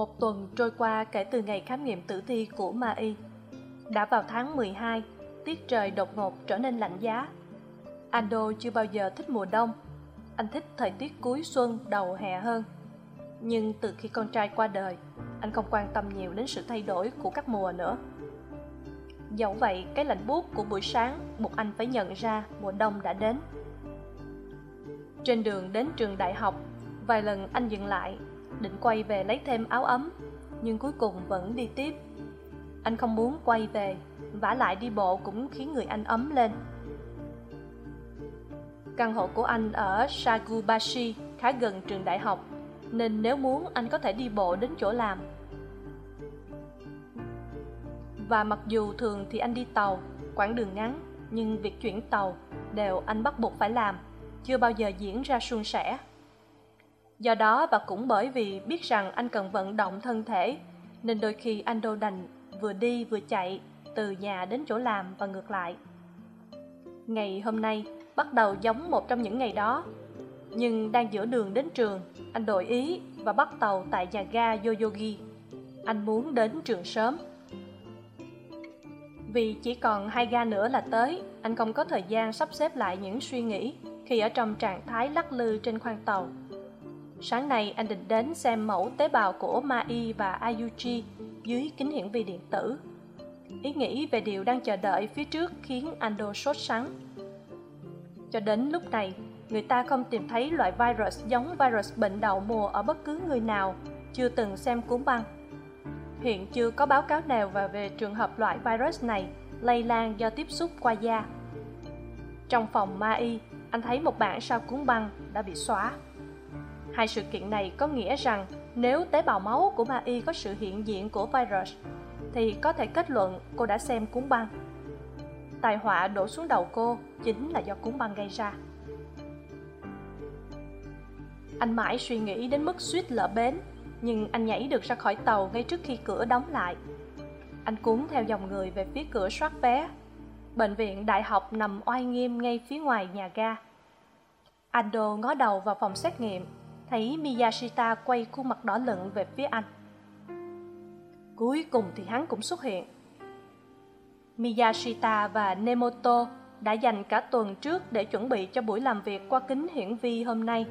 một tuần trôi qua kể từ ngày khám nghiệm tử thi của ma y. Đã vào tháng mười hai, tiết trời đột ngột trở nên lạnh giá. Ando chưa bao giờ thích mùa đông. Anh thích thời tiết cuối xuân đầu hè hơn. Nhưng từ khi con trai qua đời, anh không quan tâm nhiều đến sự thay đổi của các mùa nữa. Dẫu vậy, cái lạnh buốt của buổi sáng buộc anh phải nhận ra mùa đông đã đến. Trên đường đến trường đại học, vài lần anh dừng lại định quay về lấy thêm áo ấm, nhưng cuối cùng vẫn đi tiếp. Anh không muốn quay về, vả lại đi bộ cũng khiến người anh ấm lên. Căn hộ của anh ở sagubashi khá gần trường đại học, nên nếu muốn anh có thể đi bộ đến chỗ làm. Và mặc dù thường thì anh đi tàu, quãng đường ngắn, nhưng việc chuyển tàu đều anh bắt buộc phải làm, chưa bao giờ diễn ra suôn sẻ do đó và cũng bởi vì biết rằng anh cần vận động thân thể, nên đôi khi anh đô đành vừa đi vừa chạy từ nhà đến chỗ làm và ngược lại. Ngày hôm nay bắt đầu giống một trong những ngày đó, nhưng đang giữa đường đến trường, anh đổi ý và bắt tàu tại nhà ga yoyogi. Anh muốn đến trường sớm. Vì chỉ còn hai ga nữa là tới, anh không có thời gian sắp xếp lại những suy nghĩ khi ở trong trạng thái lắc lư trên khoang tàu sáng nay, anh định đến xem mẫu tế bào của mai và ayuji dưới kính hiển vi điện tử. Ý nghĩ về điều đang chờ đợi phía trước khiến ando sốt sắng. Cho đến lúc này, người ta không tìm thấy loại virus giống virus bệnh đậu mùa ở bất cứ người nào, chưa từng xem cuốn băng. Hiện chưa có báo cáo nào và về trường hợp loại virus này lây lan do tiếp xúc qua da. Trong phòng ma y, anh thấy một bản sao cuốn băng đã bị xóa hai sự kiện này có nghĩa rằng nếu tế bào máu của ma y có sự hiện diện của virus, thì có thể kết luận cô đã xem cuốn băng. Tai họa đổ xuống đầu cô chính là do cuốn băng gây ra. Anh mãi suy nghĩ đến mức suýt lỡ bến, nhưng anh nhảy được ra khỏi tàu ngay trước khi cửa đóng lại. Anh cuốn theo dòng người về phía cửa soát vé. Bệnh viện đại học nằm oai nghiêm ngay phía ngoài nhà ga. Ando ngó đầu vào phòng xét nghiệm thấy miyashita quay khuôn mặt đỏ lựng về phía anh. Cuối cùng thì hắn cũng xuất hiện. Miyashita và nemoto đã dành cả tuần trước để chuẩn bị cho buổi làm việc qua kính hiển vi hôm nay.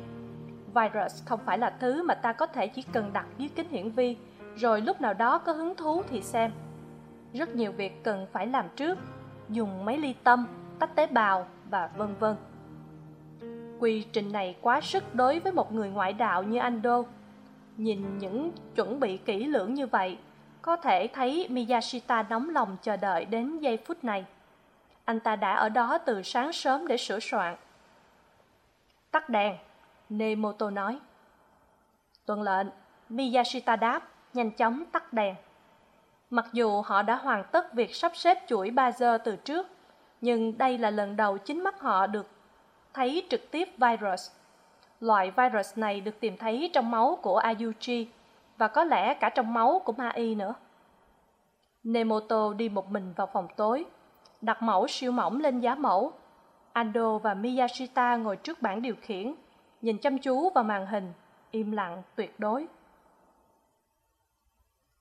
Virus không phải là thứ mà ta có thể chỉ cần đặt dưới kính hiển vi, rồi lúc nào đó có hứng thú thì xem. Rất nhiều việc cần phải làm trước, dùng máy ly tâm, tách tế bào và vân vân quy trình này quá sức đối với một người ngoại đạo như anh đô nhìn những chuẩn bị kỹ lưỡng như vậy, có thể thấy miyashita nóng lòng chờ đợi đến giây phút này. Anh ta đã ở đó từ sáng sớm để sửa soạn. Tắt đèn, nemoto nói. Tuân lệnh, miyashita đáp, nhanh chóng tắt đèn. Mặc dù họ đã hoàn tất việc sắp xếp chuỗi ba giờ từ trước, nhưng đây là lần đầu chính mắt họ được thấy trực tiếp virus. Loại virus này được tìm thấy trong máu của ayuji và có lẽ cả trong máu của mai nữa. Nemoto đi một mình vào phòng tối, đặt mẫu siêu mỏng lên giá mẫu. Ando và miyashita ngồi trước bảng điều khiển, nhìn chăm chú vào màn hình, im lặng, tuyệt đối.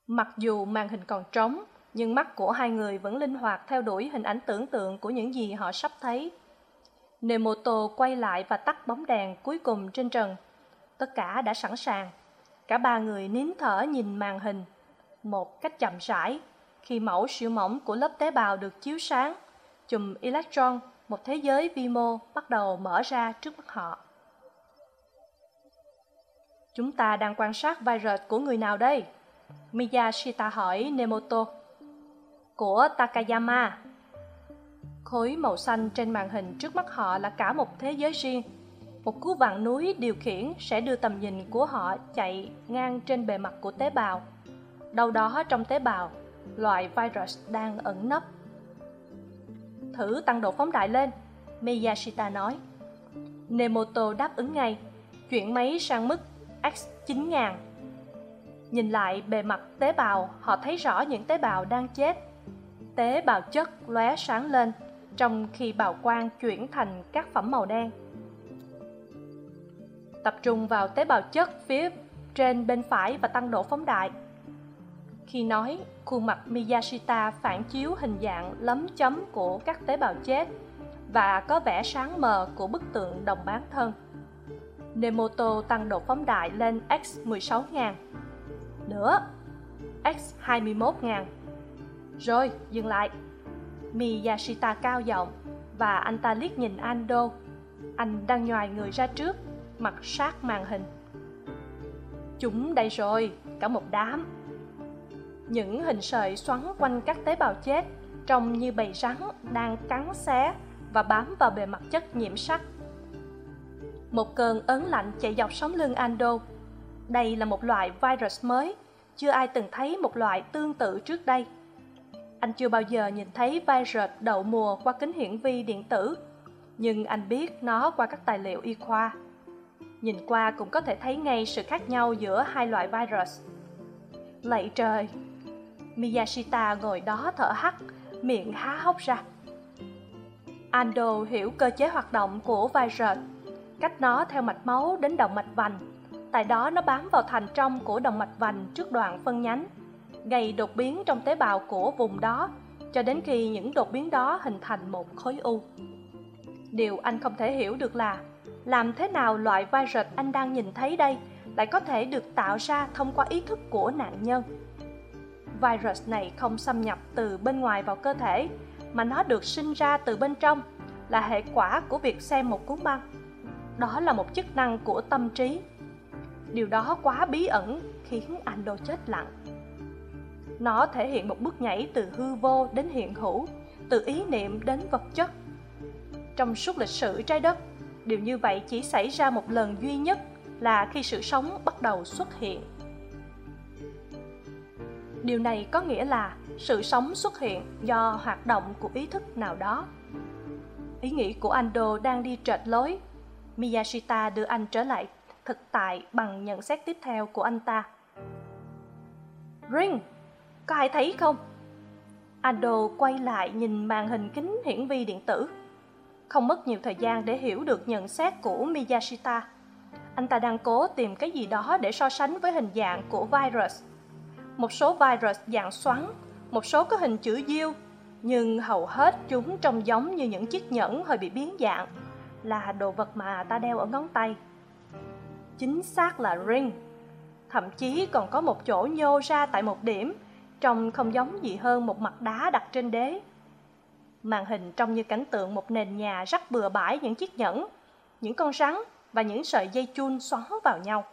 Mặc dù màn hình còn trống, nhưng mắt của hai người vẫn linh hoạt theo đuổi hình ảnh tưởng tượng của những gì họ sắp thấy nemoto quay lại và tắt bóng đèn cuối cùng trên trần. Tất cả đã sẵn sàng. Cả ba người nín thở nhìn màn hình. Một cách chậm rãi, khi mẫu siêu mỏng của lớp tế bào được chiếu sáng, chùm electron, một thế giới vi mô, bắt đầu mở ra trước mắt họ. Chúng ta đang quan sát virus của người nào đây? Miyashita hỏi nemoto. Của takayama khối màu xanh trên màn hình trước mắt họ là cả một thế giới riêng. Một cú vặn núi điều khiển sẽ đưa tầm nhìn của họ chạy ngang trên bề mặt của tế bào. Đâu đó trong tế bào, loại virus đang ẩn nấp. Thử tăng độ phóng đại lên, miyashita nói. Nemoto đáp ứng ngay, chuyển máy sang mức x 9000 nhìn lại bề mặt tế bào, họ thấy rõ những tế bào đang chết. Tế bào chất lóe sáng lên trong khi bào quang chuyển thành các phẩm màu đen. Tập trung vào tế bào chất phía trên bên phải và tăng độ phóng đại. Khi nói, khuôn mặt miyashita phản chiếu hình dạng lấm chấm của các tế bào chết và có vẻ sáng mờ của bức tượng đồng bán thân. Nemoto tăng độ phóng đại lên x 16.000 nữa, x 21.000 rồi, dừng lại miyashita cao giọng và anh ta liếc nhìn ando. Anh đang nhòi người ra trước, mặt sát màn hình. Chúng đây rồi, cả một đám. Những hình sợi xoắn quanh các tế bào chết, trông như bầy rắn đang cắn xé và bám vào bề mặt chất nhiễm sắt một cơn ớn lạnh chạy dọc sống lưng ando. Đây là một loại virus mới, chưa ai từng thấy một loại tương tự trước đây anh chưa bao giờ nhìn thấy virus đậu mùa qua kính hiển vi điện tử. Nhưng anh biết nó qua các tài liệu y khoa. Nhìn qua cũng có thể thấy ngay sự khác nhau giữa hai loại virus. Lạy trời! Miyashita ngồi đó thở hắt, miệng há hốc ra. Ando hiểu cơ chế hoạt động của virus. Cách nó theo mạch máu đến động mạch vành. Tại đó nó bám vào thành trong của động mạch vành trước đoạn phân nhánh gây đột biến trong tế bào của vùng đó, cho đến khi những đột biến đó hình thành một khối u. Điều anh không thể hiểu được là, làm thế nào loại virus anh đang nhìn thấy đây lại có thể được tạo ra thông qua ý thức của nạn nhân? Virus này không xâm nhập từ bên ngoài vào cơ thể, mà nó được sinh ra từ bên trong, là hệ quả của việc xem một cuốn băng. Đó là một chức năng của tâm trí. Điều đó quá bí ẩn, khiến anh đô chết lặng nó thể hiện một bước nhảy từ hư vô đến hiện hữu, từ ý niệm đến vật chất. Trong suốt lịch sử trái đất, điều như vậy chỉ xảy ra một lần duy nhất là khi sự sống bắt đầu xuất hiện. Điều này có nghĩa là sự sống xuất hiện do hoạt động của ý thức nào đó. Ý nghĩ của ando đang đi trệt lối. Miyashita đưa anh trở lại thực tại bằng nhận xét tiếp theo của anh ta. Ring! Có ai thấy không? Ado quay lại nhìn màn hình kính hiển vi điện tử. Không mất nhiều thời gian để hiểu được nhận xét của miyashita. Anh ta đang cố tìm cái gì đó để so sánh với hình dạng của virus. Một số virus dạng xoắn, một số có hình chữ diêu, nhưng hầu hết chúng trông giống như những chiếc nhẫn hơi bị biến dạng. Là đồ vật mà ta đeo ở ngón tay. Chính xác là ring. Thậm chí còn có một chỗ nhô ra tại một điểm trông không giống gì hơn một mặt đá đặt trên đế. Màn hình trông như cảnh tượng một nền nhà rắc bừa bãi những chiếc nhẫn, những con rắn và những sợi dây chun xoắn vào nhau.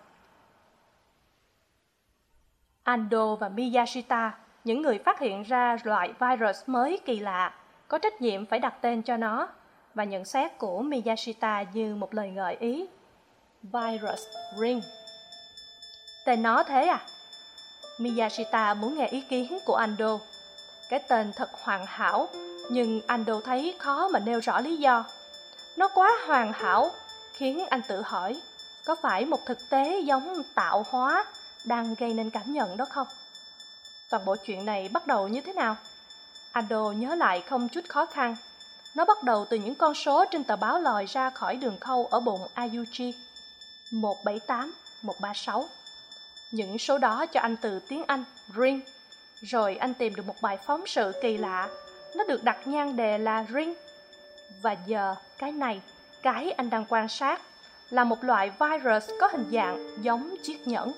Ando và miyashita, những người phát hiện ra loại virus mới kỳ lạ, có trách nhiệm phải đặt tên cho nó và nhận xét của miyashita như một lời gợi ý. Virus ring. Tên nó thế à? Miyashita muốn nghe ý kiến của Ando. Cái tên thật hoàn hảo, nhưng Ando thấy khó mà nêu rõ lý do. Nó quá hoàn hảo, khiến anh tự hỏi, có phải một thực tế giống tạo hóa đang gây nên cảm nhận đó không? Toàn bộ chuyện này bắt đầu như thế nào? Ando nhớ lại không chút khó khăn. Nó bắt đầu từ những con số trên tờ báo lòi ra khỏi đường khâu ở bụng Ayuji. 178, 136 những số đó cho anh từ tiếng anh, ring. Rồi anh tìm được một bài phóng sự kỳ lạ. Nó được đặt nhan đề là ring. Và giờ, cái này, cái anh đang quan sát, là một loại virus có hình dạng giống chiếc nhẫn.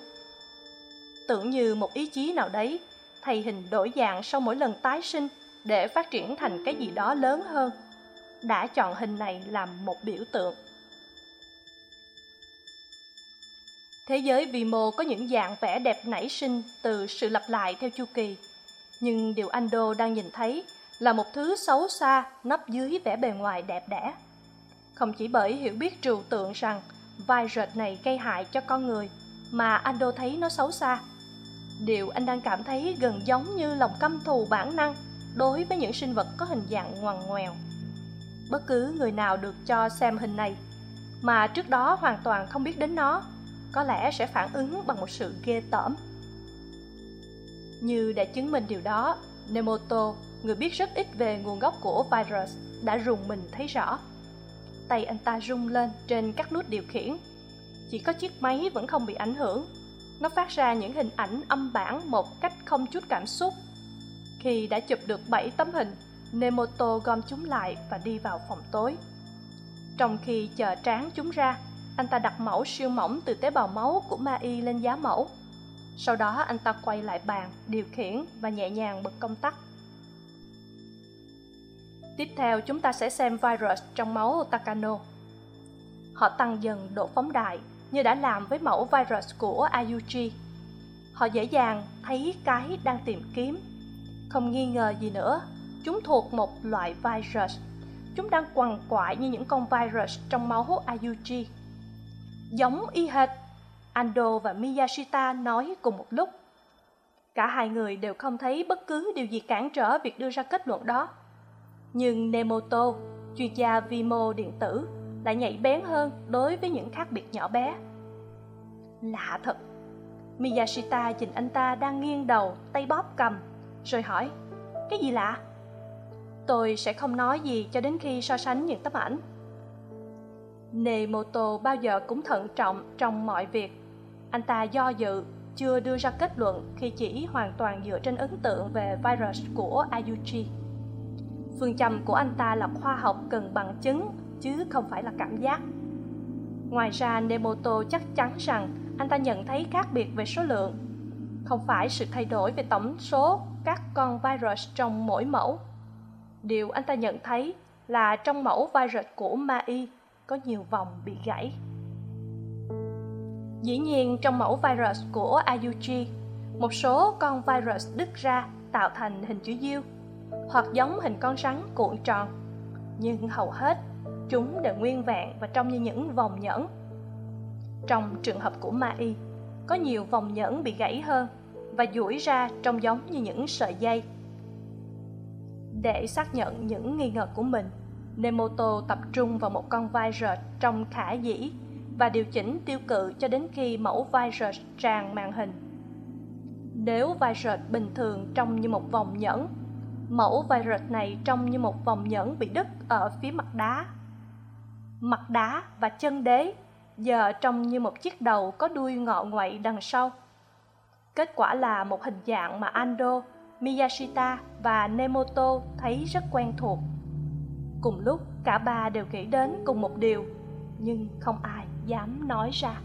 Tưởng như một ý chí nào đấy, thay hình đổi dạng sau mỗi lần tái sinh để phát triển thành cái gì đó lớn hơn. Đã chọn hình này làm một biểu tượng. Thế giới vi mô có những dạng vẽ đẹp nảy sinh từ sự lặp lại theo chu kỳ. Nhưng điều anh đô đang nhìn thấy là một thứ xấu xa nấp dưới vẻ bề ngoài đẹp đẽ. Không chỉ bởi hiểu biết trừu tượng rằng virus này gây hại cho con người, mà ando thấy nó xấu xa. Điều anh đang cảm thấy gần giống như lòng căm thù bản năng đối với những sinh vật có hình dạng ngoằn ngoèo. Bất cứ người nào được cho xem hình này, mà trước đó hoàn toàn không biết đến nó có lẽ sẽ phản ứng bằng một sự ghê tởm. Như đã chứng minh điều đó, nemoto, người biết rất ít về nguồn gốc của virus, đã rùng mình thấy rõ. Tay anh ta rung lên trên các nút điều khiển. Chỉ có chiếc máy vẫn không bị ảnh hưởng. Nó phát ra những hình ảnh âm bản một cách không chút cảm xúc. Khi đã chụp được bảy tấm hình, nemoto gom chúng lại và đi vào phòng tối. Trong khi chờ tráng chúng ra anh ta đặt mẫu siêu mỏng từ tế bào máu của ma y lên giá mẫu. Sau đó, anh ta quay lại bàn, điều khiển và nhẹ nhàng bật công tắc. Tiếp theo, chúng ta sẽ xem virus trong máu takano. Họ tăng dần độ phóng đại như đã làm với mẫu virus của ayuji họ dễ dàng thấy cái đang tìm kiếm. Không nghi ngờ gì nữa, chúng thuộc một loại virus. Chúng đang quằn quại như những con virus trong máu ayuji giống y hệt ando và miyashita nói cùng một lúc. Cả hai người đều không thấy bất cứ điều gì cản trở việc đưa ra kết luận đó. Nhưng nemoto, chuyên gia vi mô điện tử lại nhạy bén hơn đối với những khác biệt nhỏ bé. Lạ thật, miyashita nhìn anh ta đang nghiêng đầu, tay bóp cầm, rồi hỏi, cái gì lạ? Tôi sẽ không nói gì cho đến khi so sánh những tấm ảnh nemoto bao giờ cũng thận trọng trong mọi việc. Anh ta do dự, chưa đưa ra kết luận khi chỉ hoàn toàn dựa trên ấn tượng về virus của ayuji phương châm của anh ta là khoa học cần bằng chứng, chứ không phải là cảm giác. Ngoài ra, nemoto chắc chắn rằng anh ta nhận thấy khác biệt về số lượng. Không phải sự thay đổi về tổng số các con virus trong mỗi mẫu. Điều anh ta nhận thấy là trong mẫu virus của mai có nhiều vòng bị gãy. Dĩ nhiên, trong mẫu virus của ayuji một số con virus đứt ra tạo thành hình chữ diêu hoặc giống hình con rắn cuộn tròn. Nhưng hầu hết, chúng đều nguyên vẹn và trông như những vòng nhẫn. Trong trường hợp của ma y có nhiều vòng nhẫn bị gãy hơn và duỗi ra trông giống như những sợi dây. Để xác nhận những nghi ngờ của mình nemoto tập trung vào một con vai rệt trong khả dĩ và điều chỉnh tiêu cự cho đến khi mẫu vai rệt tràn màn hình. Nếu vai rệt bình thường trông như một vòng nhẫn, mẫu vai rệt này trông như một vòng nhẫn bị đứt ở phía mặt đá. Mặt đá và chân đế giờ trông như một chiếc đầu có đuôi ngọ ngoậy đằng sau. Kết quả là một hình dạng mà ando miyashita và nemoto thấy rất quen thuộc cùng lúc, cả ba đều nghĩ đến cùng một điều, nhưng không ai dám nói ra.